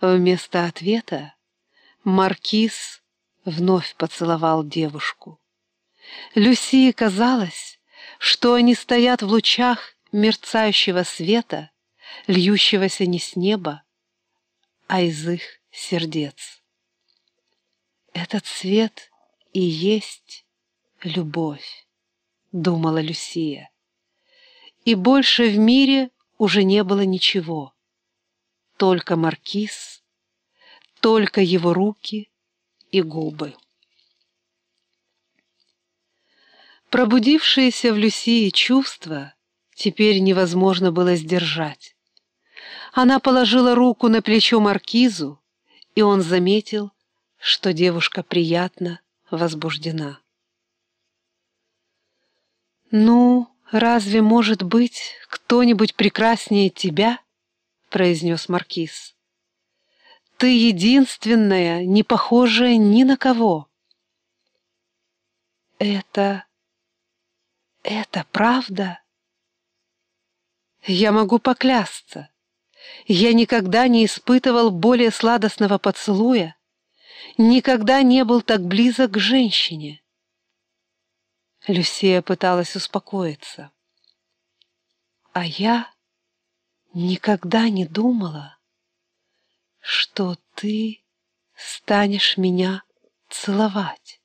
Вместо ответа маркиз вновь поцеловал девушку. Люсии казалось, что они стоят в лучах мерцающего света, льющегося не с неба, а из их сердец. Этот свет и есть любовь, думала Люсия. И больше в мире уже не было ничего, только маркиз, только его руки и губы. Пробудившиеся в Люсии чувства теперь невозможно было сдержать. Она положила руку на плечо маркизу, и он заметил, что девушка приятно возбуждена. «Ну, разве может быть кто-нибудь прекраснее тебя?» — произнес маркиз. «Ты единственная, не похожая ни на кого». «Это... это правда?» «Я могу поклясться. Я никогда не испытывал более сладостного поцелуя, никогда не был так близок к женщине». Люсия пыталась успокоиться. А я никогда не думала, что ты станешь меня целовать.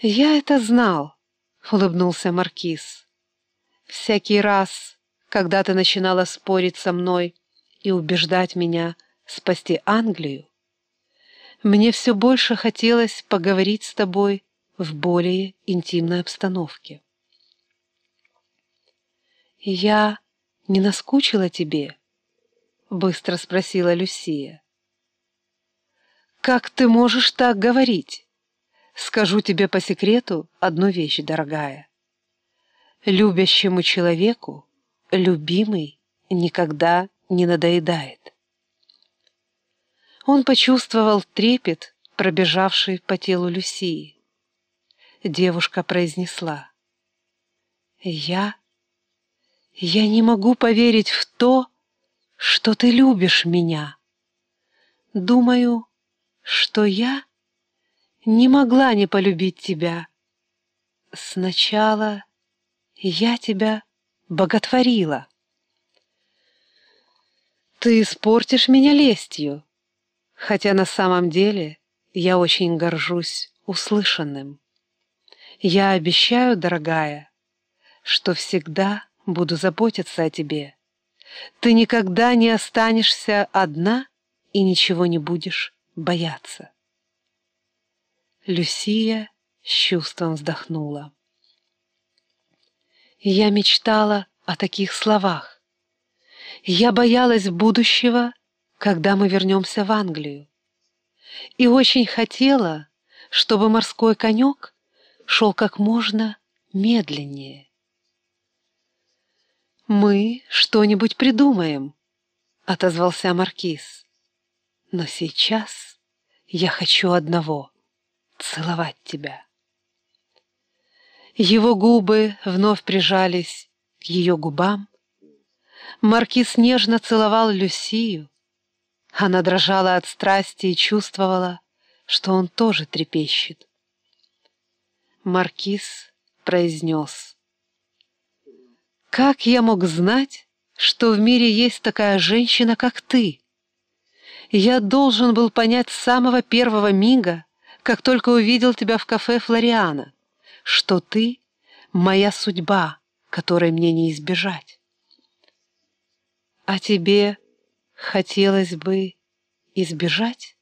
«Я это знал», — улыбнулся Маркиз. «Всякий раз, когда ты начинала спорить со мной и убеждать меня спасти Англию, мне все больше хотелось поговорить с тобой в более интимной обстановке. «Я не наскучила тебе?» — быстро спросила Люсия. «Как ты можешь так говорить? Скажу тебе по секрету одну вещь, дорогая. Любящему человеку любимый никогда не надоедает». Он почувствовал трепет, пробежавший по телу Люсии девушка произнесла. «Я... я не могу поверить в то, что ты любишь меня. Думаю, что я не могла не полюбить тебя. Сначала я тебя боготворила. Ты испортишь меня лестью, хотя на самом деле я очень горжусь услышанным. Я обещаю, дорогая, что всегда буду заботиться о тебе. Ты никогда не останешься одна и ничего не будешь бояться. Люсия с чувством вздохнула. Я мечтала о таких словах. Я боялась будущего, когда мы вернемся в Англию. И очень хотела, чтобы морской конек шел как можно медленнее. «Мы что-нибудь придумаем», — отозвался Маркиз. «Но сейчас я хочу одного — целовать тебя». Его губы вновь прижались к ее губам. Маркиз нежно целовал Люсию. Она дрожала от страсти и чувствовала, что он тоже трепещет. Маркиз произнес. «Как я мог знать, что в мире есть такая женщина, как ты? Я должен был понять с самого первого мига, как только увидел тебя в кафе Флориана, что ты — моя судьба, которой мне не избежать. А тебе хотелось бы избежать?»